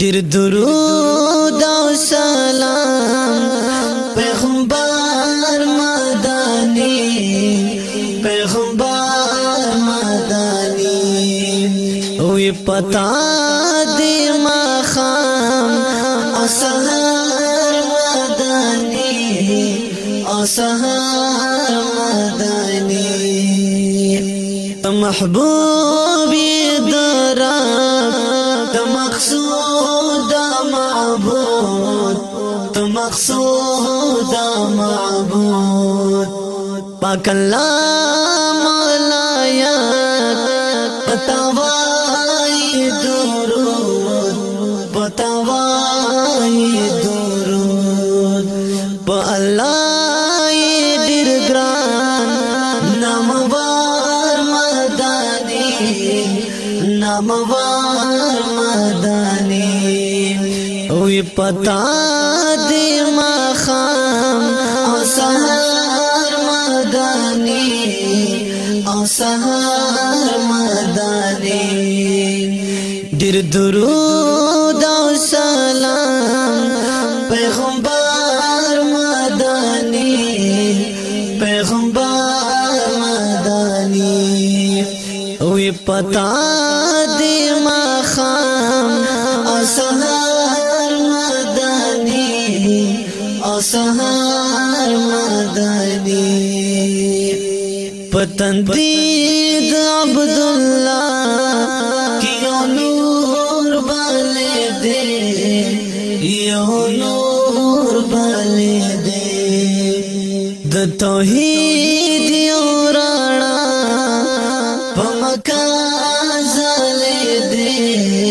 در درود او سلام پیغمبر مدانی پیغمبر مدانی وی پتا دی مخام او سحر مدانی او مدانی محبوبی دراب دمقصود سو مب پکلا ملا پتا بائی دور پتا درود دور پلائی در گران مدنی نمبار مدنی پتا دی ما خام او سهار مدانی او سهار مدانی ډیر درود او سلام پیغمبر مدانی پیغمبر مدانی وی پتا دی ما خام او سهار سهار مدني پتن دې د عبد الله کیو نور باندې دې یو نور باندې دې د توحید یو رانا پمکا زالې دې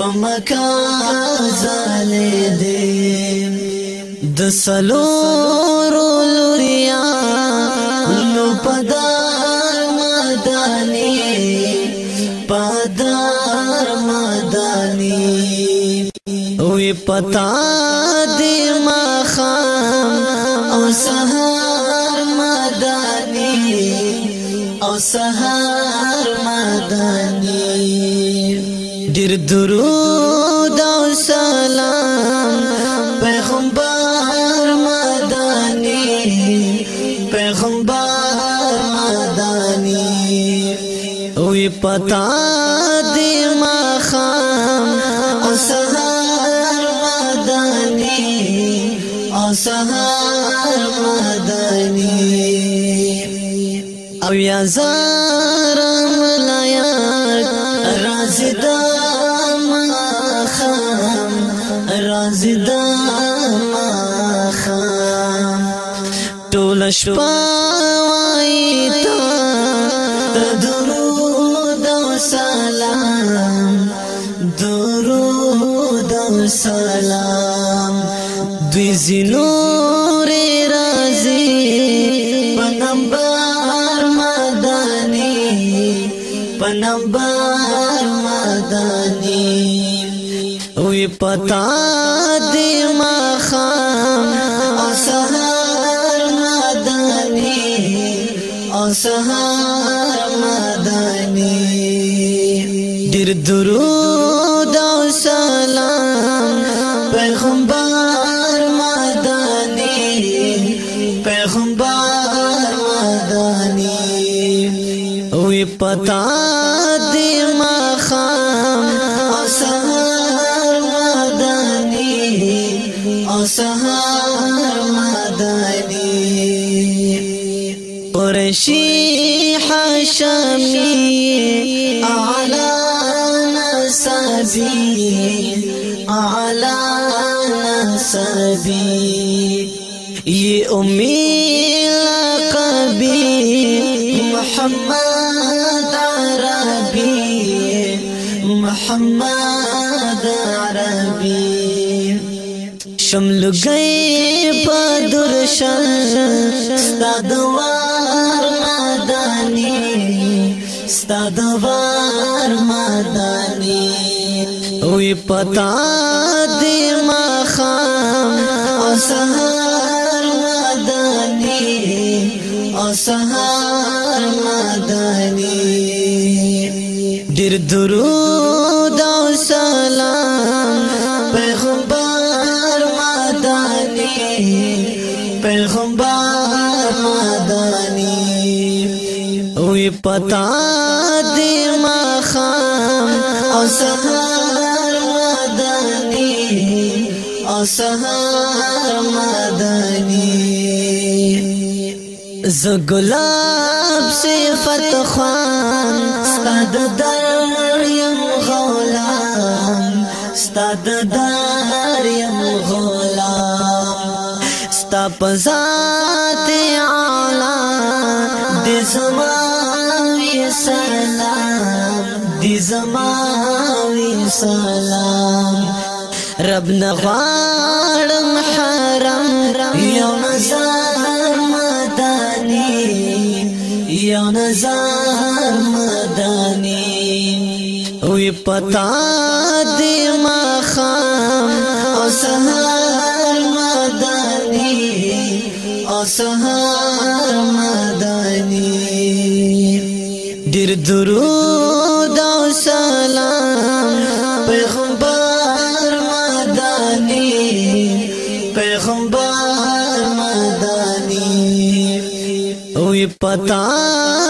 پمکا زالې دې د سلور لوریا نو پدار مدانی پدار مدانی وی پتا دې ما خام او سهار مدانی او سهار مدانی ډیر درود او سلام پتا دی ما خام او سهار مدانی او سهار مدانی او یا زارم لیار راز دا ما خام راز دا ما خام تولش پاوائی تا تد بیز نور رازی پنم بار مدانی پنم بار مدانی وی پتا دی ما خام او سهار مدانی او سهار مدانی دیر درود او سلام وتا دی ما خام او سهار مدانی او سهار مدانی قرشی حشمی اعلا نسبی اعلا نسبی یہ امید لقبی محمد محمد عربي شمل گئی په درشن ستاد وار مدانی ستاد وار مدانی وی پتا دی ما خام او سحر مدانی او سحر مدانی درود و سلام پیغمبر مدانی پیغمبر مدانی وی پتا دی ما خام او سحر مدانی او سحر مدانی زگلان شب صفت خوان ستاد دار یم غلام ستاد دار یم غلام ستا پزات اعلی د زماوی سلام د زماوی سلام رب نغواړم حرم یو نظر جان زار مدانی وی پتا دی ما خام او سهار مدانی او سهار مدانی دیر درود पता